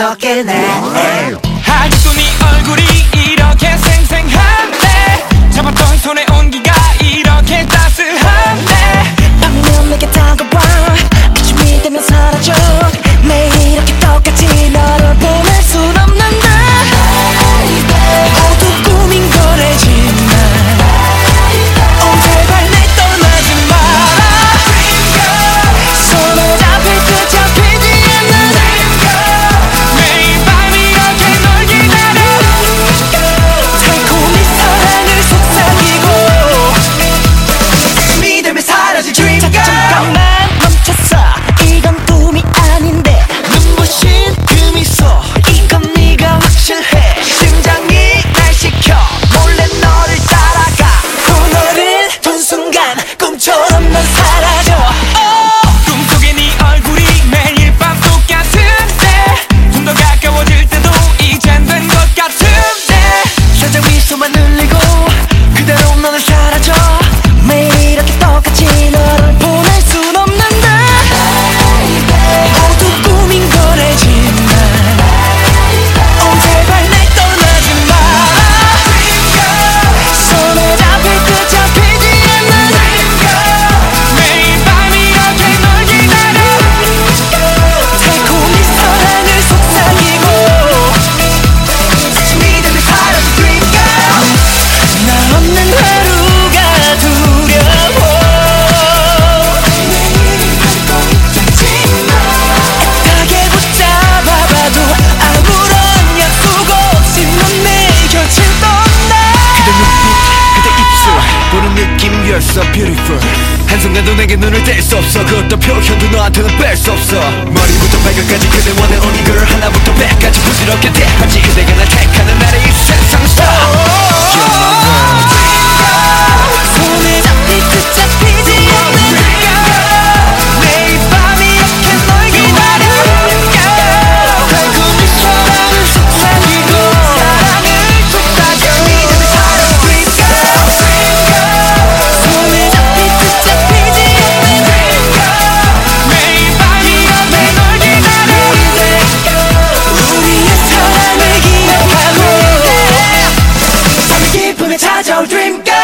약속했네. 아직도 네 얼굴이 이렇게 생생한데 잡았던 한순간도 내게 눈을 뗄 수 없어. 그 어떤 표현도 너한테는 뺄 수 없어. 머리부터 발끝까지 그대 원해 only girl 하나부터 백까지 부지럽게 대하지. 그대 찾아올 dream girl